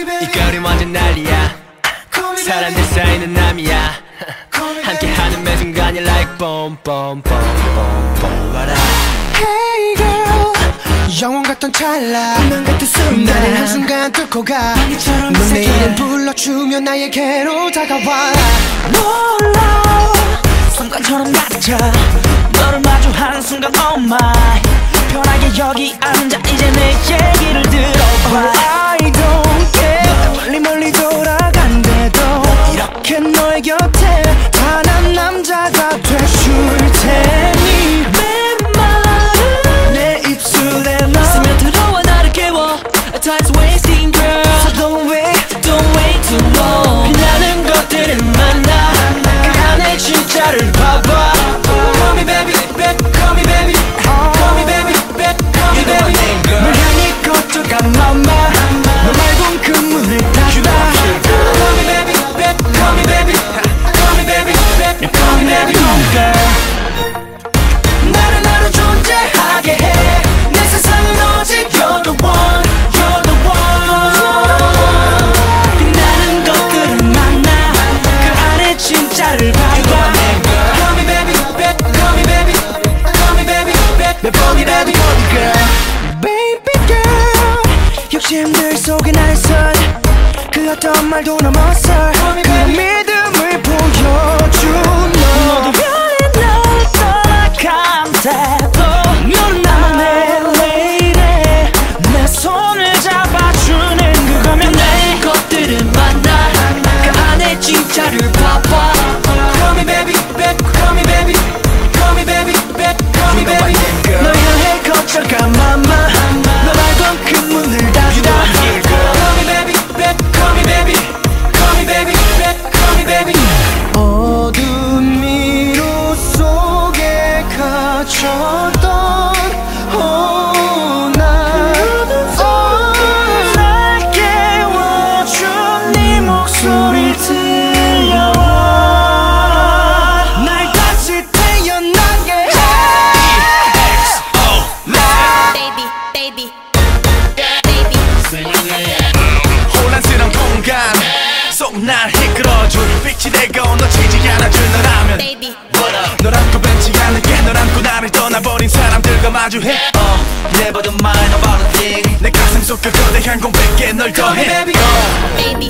하면 난리야. 사람들 사이는 남이야. 함께하는 매 순간이 like boom boom boom boom what up Hey girl 영원 같던 찰나. 운명 같은 순간. 나를 한순간 뚫고 가. 새겨. 이름 불러주면 나에게로 다가와. 몰라. 순간처럼 낮아 너를 마주한 순간 oh my. 편하게 여기 앉아 이 말도 넘어 속날 이끌어줄 빛이 되고 놓치지 않아줄 너라면. Baby. 널 안고 벤치 않을게. 널 안고 나를 떠나버린 사람들과 마주해. Never the mind about a thing. 내 가슴 속 그 거대한 공백에 널 더해. Baby,